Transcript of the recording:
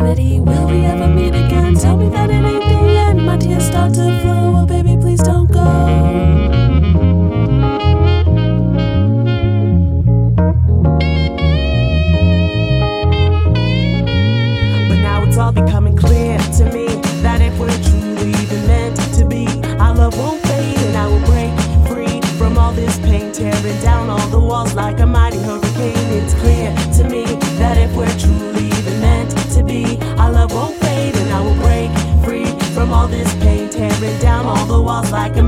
eternity. Will we ever meet again? Tell me that it ain't the end. My tears start to flow. Oh, baby, please don't go. But now it's all becoming. Walls like a